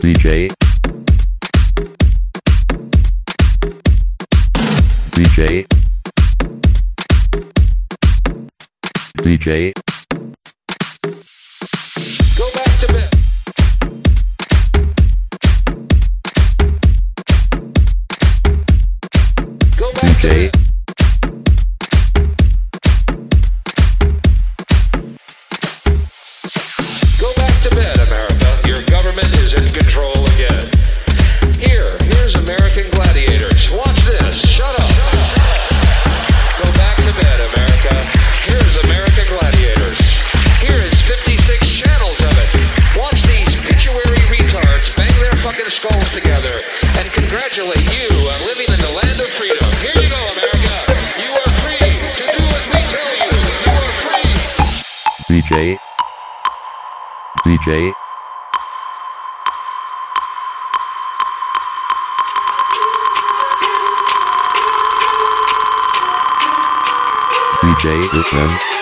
DJ DJ DJ Go back to bed. Go back DJ. to bed. DJ DJ DJ Richmond.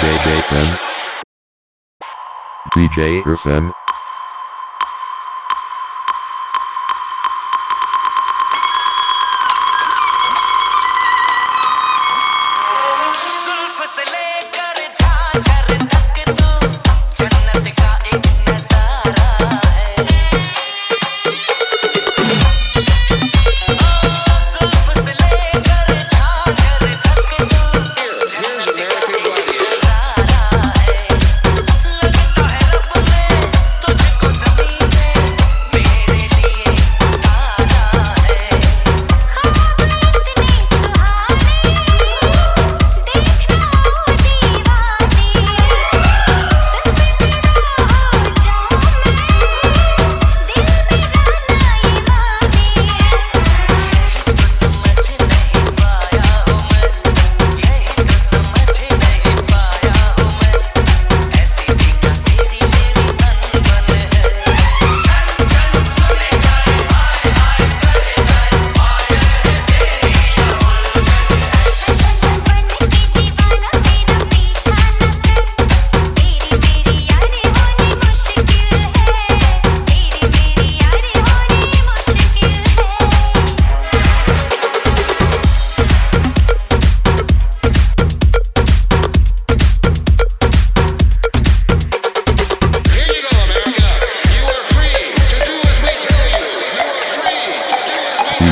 DJ Jason. DJ Irfan.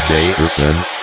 J.